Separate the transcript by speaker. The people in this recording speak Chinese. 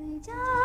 Speaker 1: 回家。